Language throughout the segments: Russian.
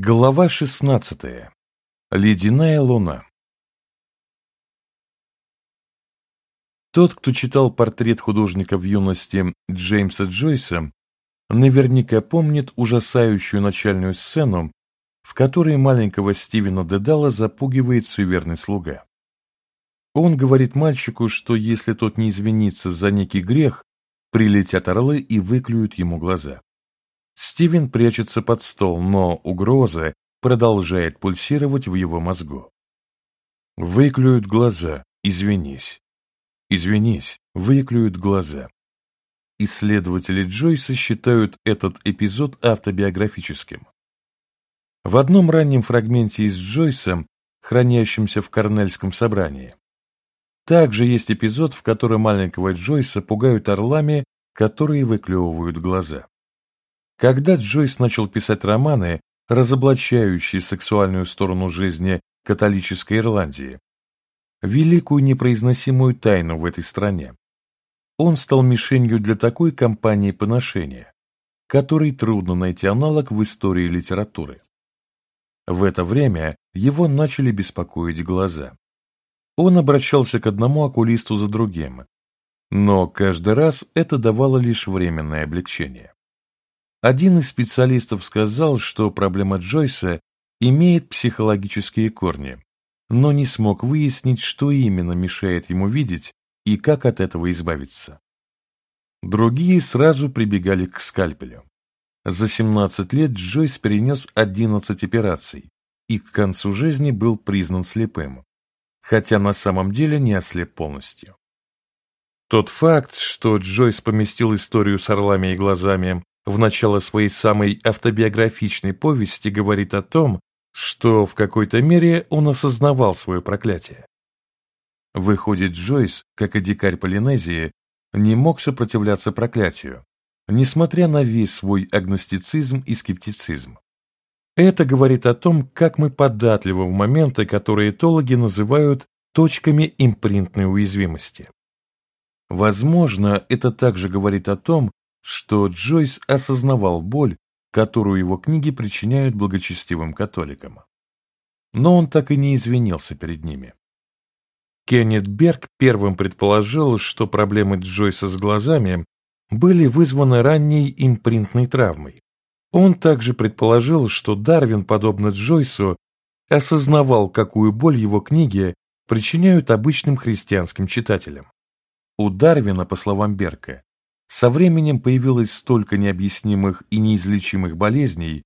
Глава 16. Ледяная луна. Тот, кто читал портрет художника в юности Джеймса Джойса, наверняка помнит ужасающую начальную сцену, в которой маленького Стивена Дедала запугивает суеверный слуга. Он говорит мальчику, что если тот не извинится за некий грех, прилетят орлы и выклюют ему глаза. Стивен прячется под стол, но угроза продолжает пульсировать в его мозгу. Выклюют глаза, извинись. Извинись, выклюют глаза. Исследователи Джойса считают этот эпизод автобиографическим. В одном раннем фрагменте из Джойса, хранящемся в Корнельском собрании, также есть эпизод, в котором маленького Джойса пугают орлами, которые выклевывают глаза. Когда Джойс начал писать романы, разоблачающие сексуальную сторону жизни католической Ирландии, великую непроизносимую тайну в этой стране, он стал мишенью для такой кампании поношения, которой трудно найти аналог в истории литературы. В это время его начали беспокоить глаза. Он обращался к одному окулисту за другим, но каждый раз это давало лишь временное облегчение. Один из специалистов сказал, что проблема Джойса имеет психологические корни, но не смог выяснить, что именно мешает ему видеть и как от этого избавиться. Другие сразу прибегали к скальпелю. За 17 лет Джойс перенес 11 операций и к концу жизни был признан слепым, хотя на самом деле не ослеп полностью. Тот факт, что Джойс поместил историю с орлами и глазами в начало своей самой автобиографичной повести говорит о том, что в какой-то мере он осознавал свое проклятие. Выходит, Джойс, как и дикарь Полинезии, не мог сопротивляться проклятию, несмотря на весь свой агностицизм и скептицизм. Это говорит о том, как мы податливы в моменты, которые этологи называют точками импринтной уязвимости. Возможно, это также говорит о том, что Джойс осознавал боль, которую его книги причиняют благочестивым католикам. Но он так и не извинился перед ними. Кеннет Берг первым предположил, что проблемы Джойса с глазами были вызваны ранней импринтной травмой. Он также предположил, что Дарвин, подобно Джойсу, осознавал, какую боль его книги причиняют обычным христианским читателям. У Дарвина, по словам Берка, со временем появилось столько необъяснимых и неизлечимых болезней,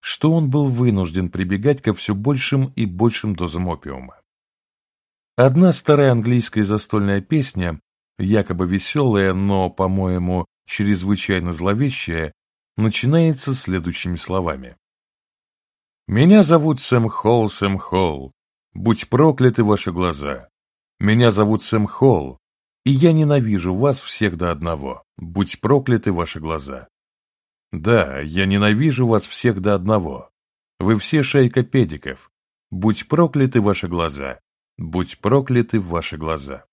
что он был вынужден прибегать ко все большим и большим дозам опиума. Одна старая английская застольная песня, якобы веселая, но, по-моему, чрезвычайно зловещая, начинается следующими словами. «Меня зовут Сэм Холл, Сэм Холл. Будь прокляты ваши глаза. Меня зовут Сэм Холл, и я ненавижу вас всех до одного. Будь прокляты ваши глаза. Да, я ненавижу вас всех до одного. Вы все шейка педиков. Будь прокляты ваши глаза. Будь прокляты ваши глаза.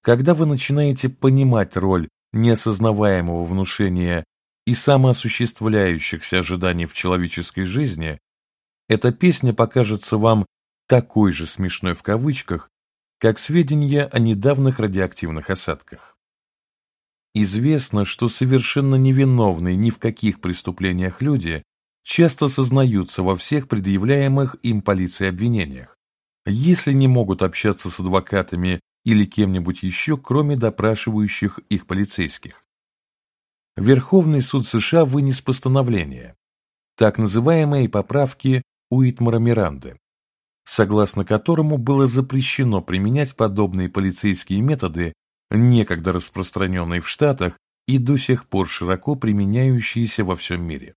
Когда вы начинаете понимать роль неосознаваемого внушения и самоосуществляющихся ожиданий в человеческой жизни, эта песня покажется вам такой же смешной в кавычках, как сведения о недавних радиоактивных осадках. Известно, что совершенно невиновные ни в каких преступлениях люди часто сознаются во всех предъявляемых им полицией обвинениях, если не могут общаться с адвокатами или кем-нибудь еще, кроме допрашивающих их полицейских. Верховный суд США вынес постановление, так называемые поправки Уитмара Миранды, согласно которому было запрещено применять подобные полицейские методы, некогда распространенные в Штатах и до сих пор широко применяющиеся во всем мире.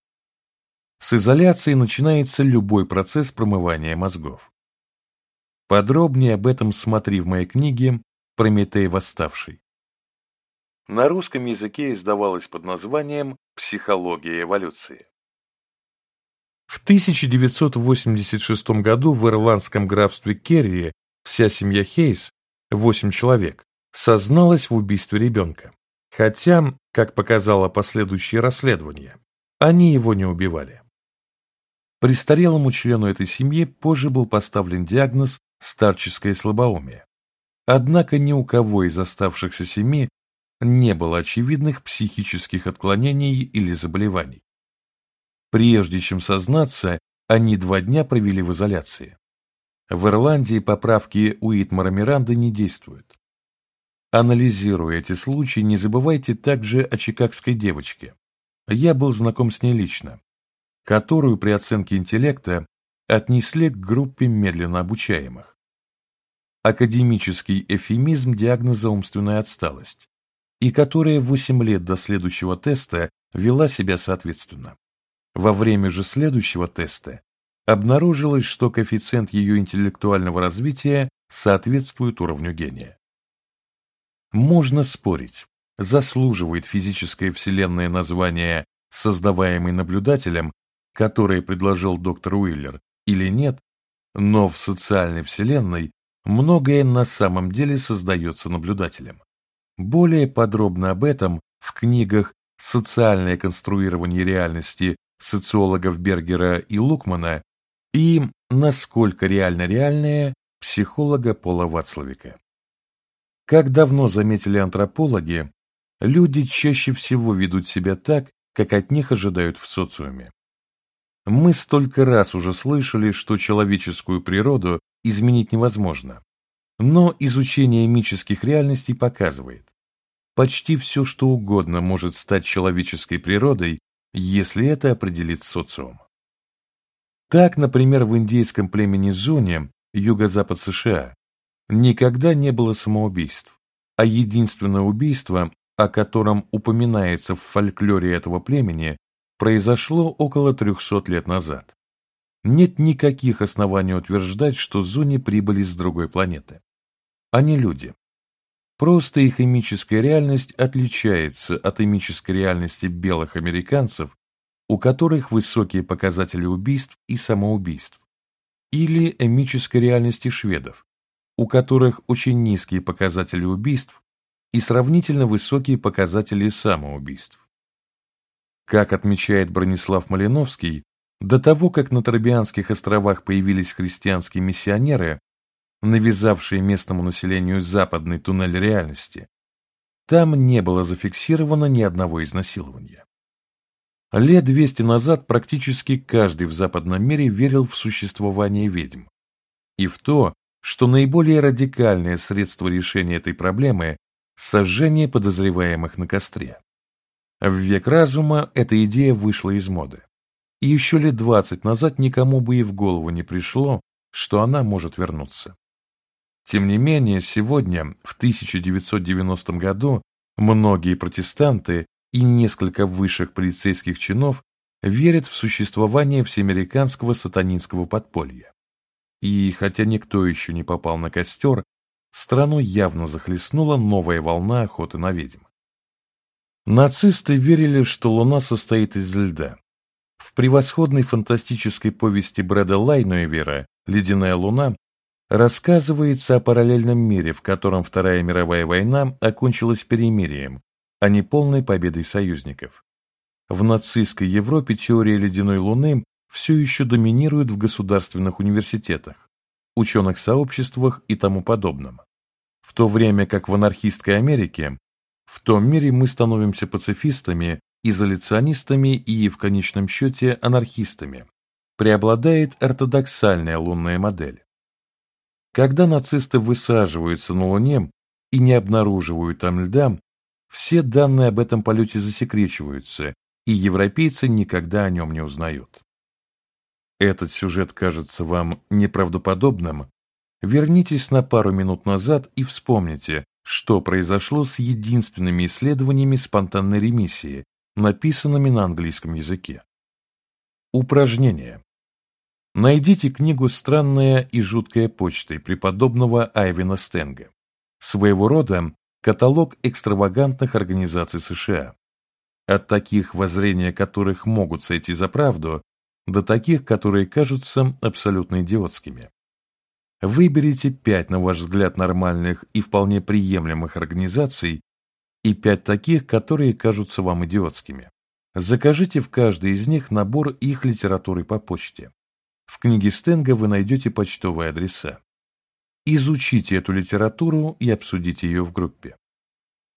С изоляцией начинается любой процесс промывания мозгов. Подробнее об этом смотри в моей книге «Прометей восставший». На русском языке издавалась под названием «Психология эволюции». В 1986 году в ирландском графстве Керри вся семья Хейс, восемь человек, созналась в убийстве ребенка. Хотя, как показало последующее расследование, они его не убивали. Престарелому члену этой семьи позже был поставлен диагноз старческое слабоумие. Однако ни у кого из оставшихся семи не было очевидных психических отклонений или заболеваний. Прежде чем сознаться, они два дня провели в изоляции. В Ирландии поправки Уитмара Миранды не действуют. Анализируя эти случаи, не забывайте также о чикагской девочке. Я был знаком с ней лично, которую при оценке интеллекта отнесли к группе медленно обучаемых. Академический эфемизм диагноза умственная отсталость, и которая 8 лет до следующего теста вела себя соответственно. Во время же следующего теста обнаружилось, что коэффициент ее интеллектуального развития соответствует уровню гения. Можно спорить, заслуживает физическое вселенная название, создаваемый наблюдателем, которое предложил доктор Уиллер, или нет, но в социальной вселенной многое на самом деле создается наблюдателем. Более подробно об этом в книгах «Социальное конструирование реальности» социологов Бергера и Лукмана и «Насколько реально реальное» психолога Пола Вацлавика. Как давно заметили антропологи, люди чаще всего ведут себя так, как от них ожидают в социуме. Мы столько раз уже слышали, что человеческую природу изменить невозможно. Но изучение мических реальностей показывает, почти все, что угодно может стать человеческой природой, если это определит социум. Так, например, в индейском племени Зуне, юго-запад США, никогда не было самоубийств, а единственное убийство, о котором упоминается в фольклоре этого племени, произошло около 300 лет назад. Нет никаких оснований утверждать, что Зуни прибыли с другой планеты. Они люди. Просто их химическая реальность отличается от химической реальности белых американцев, у которых высокие показатели убийств и самоубийств, или эмической реальности шведов, у которых очень низкие показатели убийств и сравнительно высокие показатели самоубийств. Как отмечает Бронислав Малиновский, до того, как на Торбианских островах появились христианские миссионеры, навязавшие местному населению западный туннель реальности, там не было зафиксировано ни одного изнасилования. Лет 200 назад практически каждый в западном мире верил в существование ведьм и в то, что наиболее радикальное средство решения этой проблемы – сожжение подозреваемых на костре. В век разума эта идея вышла из моды. И еще лет 20 назад никому бы и в голову не пришло, что она может вернуться. Тем не менее, сегодня, в 1990 году, многие протестанты и несколько высших полицейских чинов верят в существование всеамериканского сатанинского подполья. И хотя никто еще не попал на костер, страну явно захлестнула новая волна охоты на ведьм. Нацисты верили, что Луна состоит из льда. В превосходной фантастической повести Брэда Лайнуэвера «Ледяная луна» рассказывается о параллельном мире, в котором Вторая мировая война окончилась перемирием, а не полной победой союзников. В нацистской Европе теория ледяной луны все еще доминирует в государственных университетах, ученых сообществах и тому подобном. В то время как в анархистской Америке, в том мире мы становимся пацифистами, изоляционистами и, в конечном счете, анархистами, преобладает ортодоксальная лунная модель. Когда нацисты высаживаются на Луне и не обнаруживают там льда, все данные об этом полете засекречиваются, и европейцы никогда о нем не узнают. Этот сюжет кажется вам неправдоподобным? Вернитесь на пару минут назад и вспомните, что произошло с единственными исследованиями спонтанной ремиссии, написанными на английском языке. Упражнение. Найдите книгу «Странная и жуткая почта» преподобного Айвена Стенга, своего рода каталог экстравагантных организаций США, от таких воззрения которых могут сойти за правду, до таких, которые кажутся абсолютно идиотскими. Выберите пять, на ваш взгляд, нормальных и вполне приемлемых организаций и пять таких, которые кажутся вам идиотскими. Закажите в каждой из них набор их литературы по почте. В книге Стенга вы найдете почтовые адреса. Изучите эту литературу и обсудите ее в группе.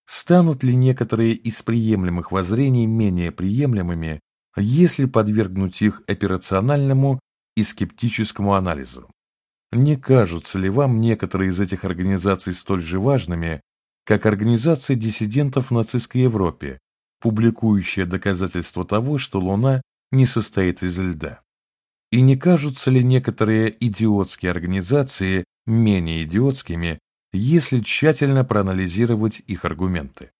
Станут ли некоторые из приемлемых воззрений менее приемлемыми, если подвергнуть их операциональному и скептическому анализу? Не кажутся ли вам некоторые из этих организаций столь же важными, как организация диссидентов в нацистской Европе, публикующая доказательства того, что Луна не состоит из льда? И не кажутся ли некоторые идиотские организации менее идиотскими, если тщательно проанализировать их аргументы?